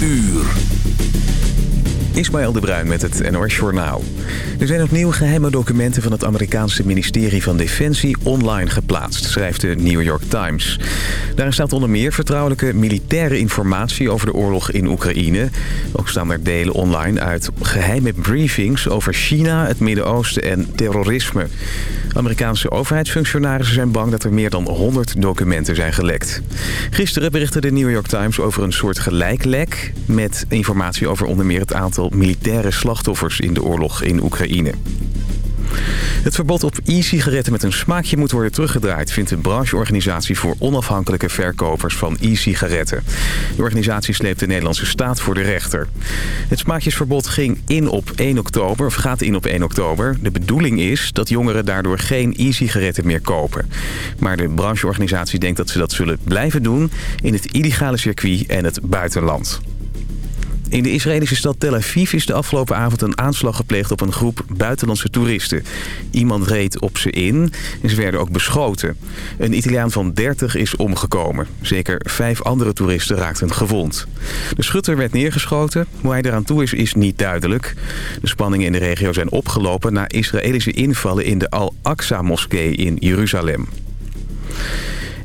uur. Ismaël de Bruin met het NOS Journaal. Er zijn opnieuw geheime documenten van het Amerikaanse ministerie van Defensie online geplaatst, schrijft de New York Times. Daarin staat onder meer vertrouwelijke militaire informatie over de oorlog in Oekraïne. Ook staan er delen online uit geheime briefings over China, het Midden-Oosten en terrorisme. Amerikaanse overheidsfunctionarissen zijn bang dat er meer dan 100 documenten zijn gelekt. Gisteren berichtte de New York Times over een soort gelijklek... met informatie over onder meer het aantal militaire slachtoffers in de oorlog in Oekraïne. Het verbod op e-sigaretten met een smaakje moet worden teruggedraaid... vindt de brancheorganisatie voor onafhankelijke verkopers van e-sigaretten. De organisatie sleept de Nederlandse staat voor de rechter. Het smaakjesverbod ging in op 1 oktober, of gaat in op 1 oktober. De bedoeling is dat jongeren daardoor geen e-sigaretten meer kopen. Maar de brancheorganisatie denkt dat ze dat zullen blijven doen... in het illegale circuit en het buitenland. In de Israëlische stad Tel Aviv is de afgelopen avond een aanslag gepleegd op een groep buitenlandse toeristen. Iemand reed op ze in en ze werden ook beschoten. Een Italiaan van 30 is omgekomen. Zeker vijf andere toeristen raakten gewond. De schutter werd neergeschoten. Hoe hij eraan toe is, is niet duidelijk. De spanningen in de regio zijn opgelopen na Israëlische invallen in de Al-Aqsa-moskee in Jeruzalem.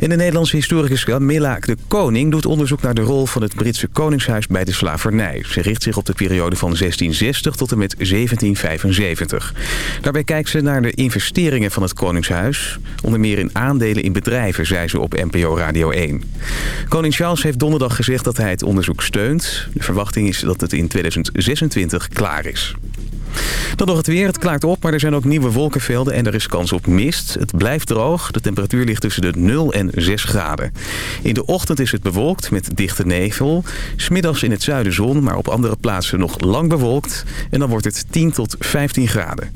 En de Nederlandse historicus Camilla de Koning doet onderzoek naar de rol van het Britse Koningshuis bij de slavernij. Ze richt zich op de periode van 1660 tot en met 1775. Daarbij kijkt ze naar de investeringen van het Koningshuis. Onder meer in aandelen in bedrijven, zei ze op NPO Radio 1. Koning Charles heeft donderdag gezegd dat hij het onderzoek steunt. De verwachting is dat het in 2026 klaar is. Dan nog het weer. Het klaart op, maar er zijn ook nieuwe wolkenvelden en er is kans op mist. Het blijft droog. De temperatuur ligt tussen de 0 en 6 graden. In de ochtend is het bewolkt met dichte nevel. Smiddags in het zuiden zon, maar op andere plaatsen nog lang bewolkt. En dan wordt het 10 tot 15 graden.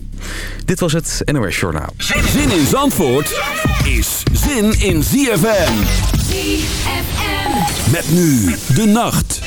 Dit was het NOS Journaal. Zin in Zandvoort is zin in ZFM. ZFM. Met nu de nacht.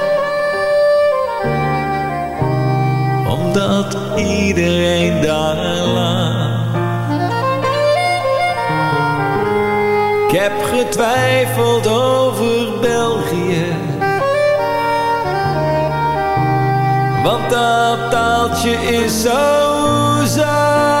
Omdat iedereen daar laat Ik heb getwijfeld over België. Want dat taaltje is zo zacht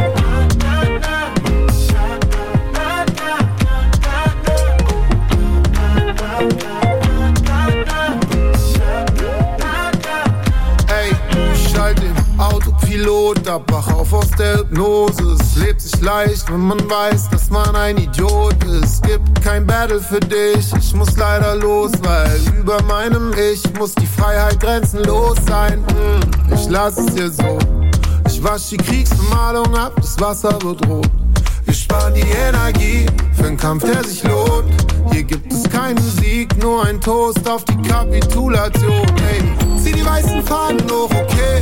Hardys. ab, wach auf aus der Hypnose. Es lebt sich leicht, wenn man weiß, dass man ein Idiot ist. Gibt kein Battle für dich, ich muss leider los, weil über meinem Ich muss die Freiheit grenzenlos sein. Hm, ich lass es dir so. Ich wasch die Kriegsbemalung ab, das Wasser wird rot. Wir sparen die Energie für einen Kampf, der sich lohnt. Hier gibt es keinen Sieg, nur ein Toast auf die Kapitulation. Hey, zieh die weißen Fahnen hoch, okay.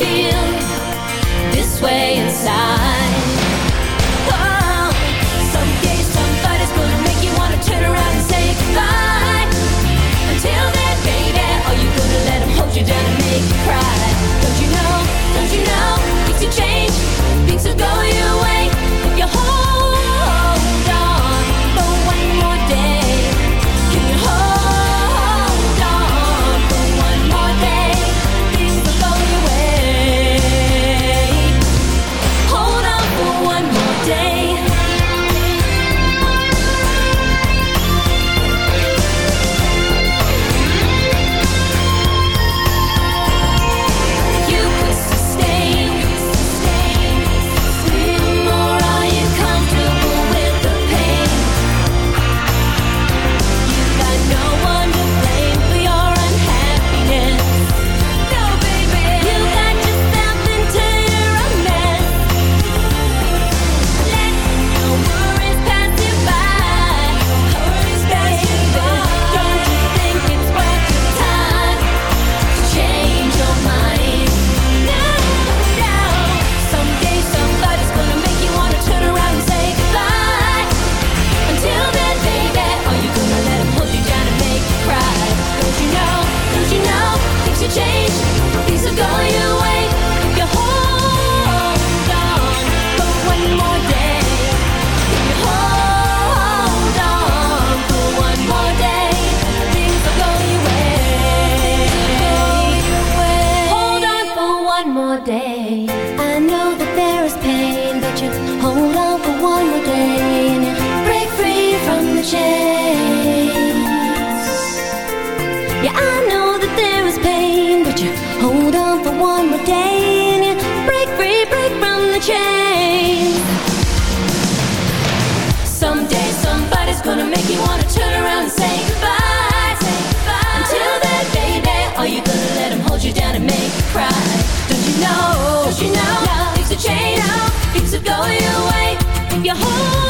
feel this way inside. Hold on for one more day and you break free, break from the chain. Someday somebody's gonna make you wanna turn around and say goodbye. Say goodbye. Until then, baby, are you gonna let him hold you down and make you cry? Don't you know? Don't you know? Love keeps a chain, no. keeps it going away. If you hold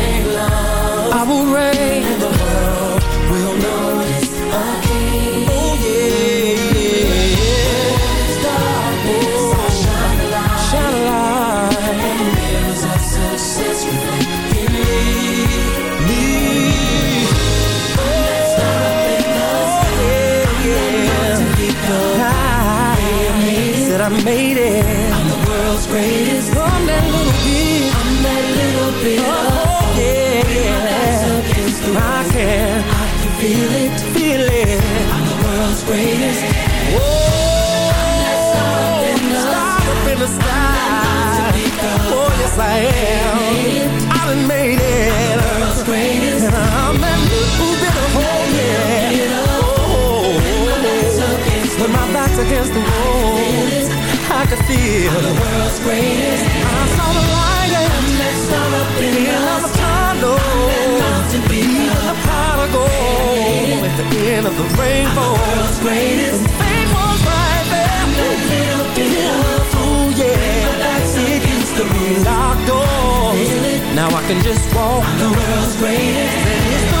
end of the rainbow. World's greatest. And fame was right there. Little bit of ooh yeah. My back's against the locked doors. Now I can just walk. I'm the world's greatest.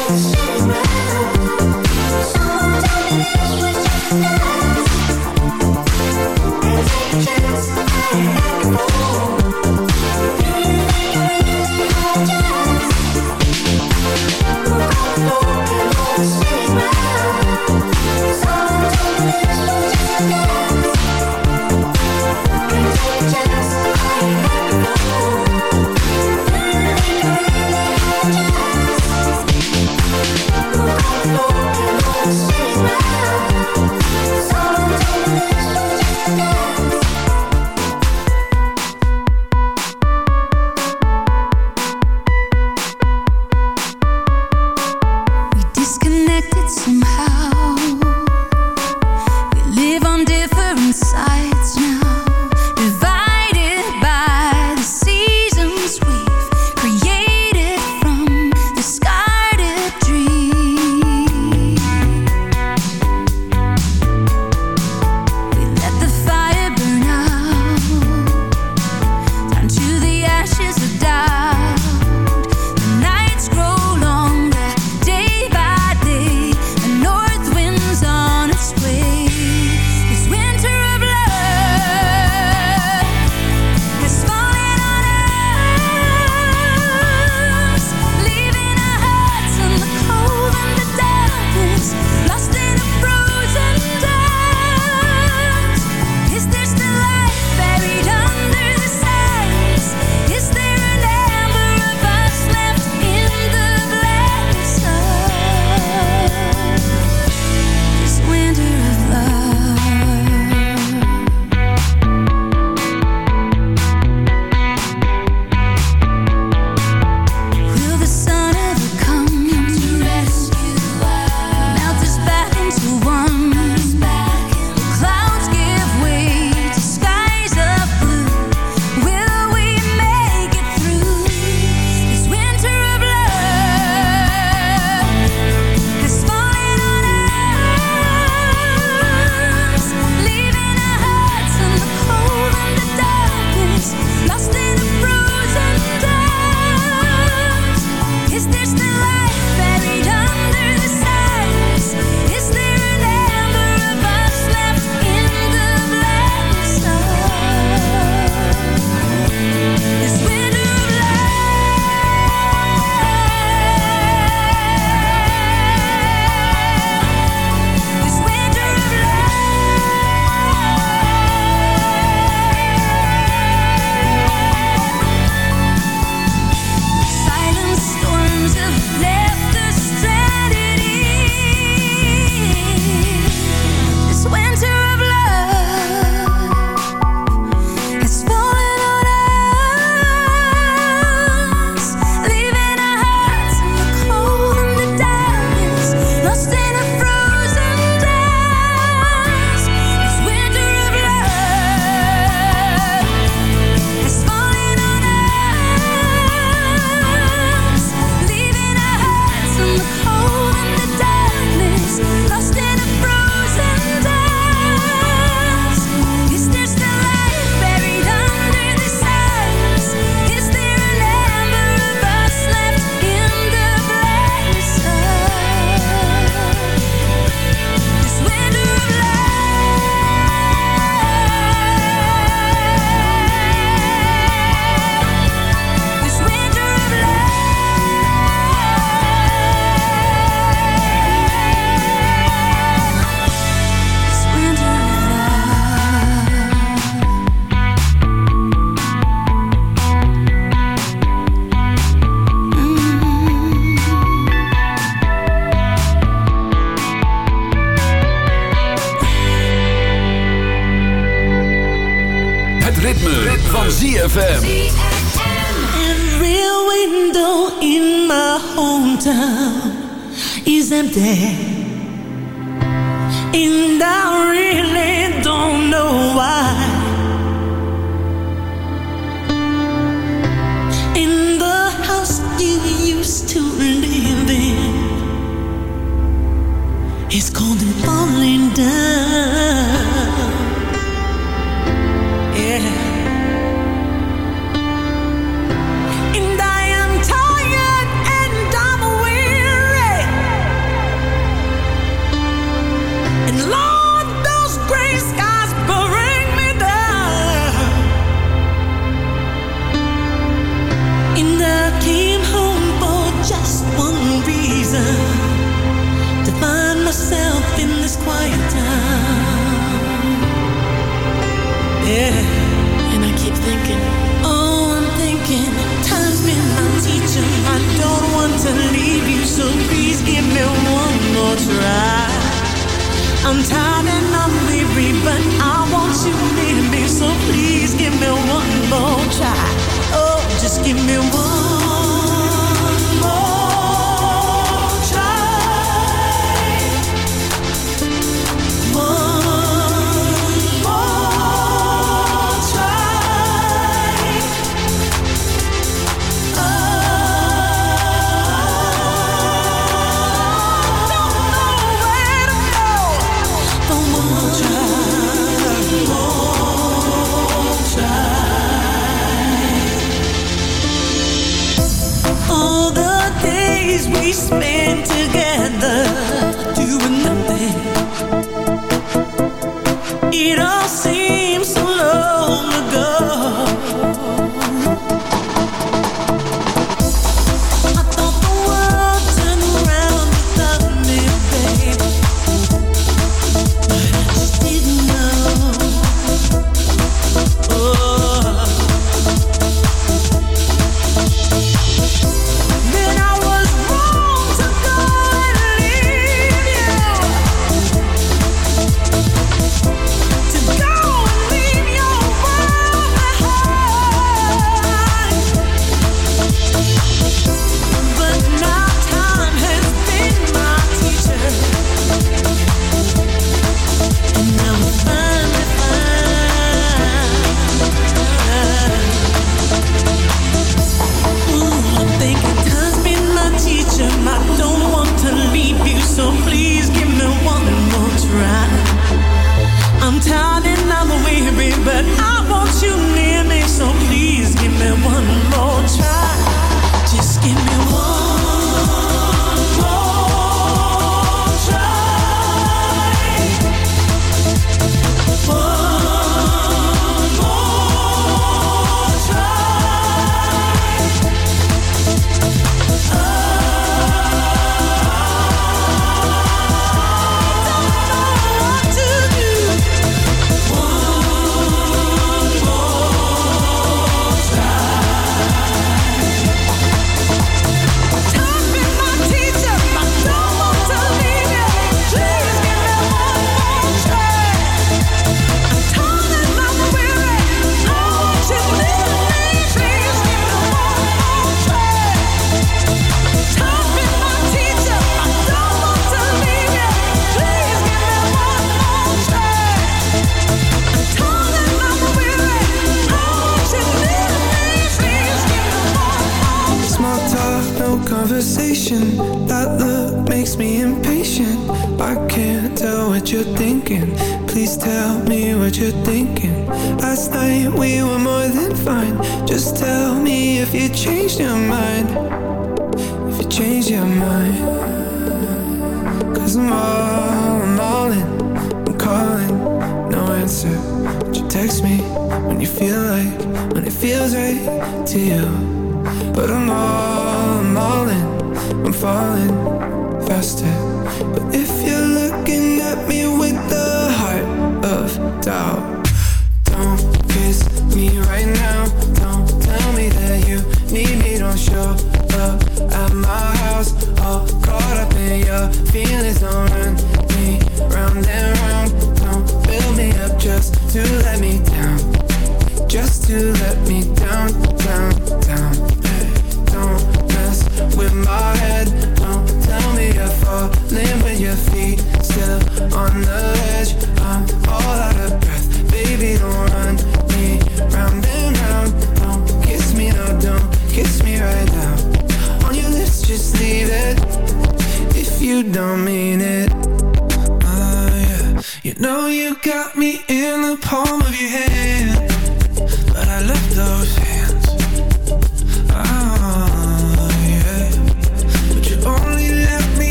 sometimes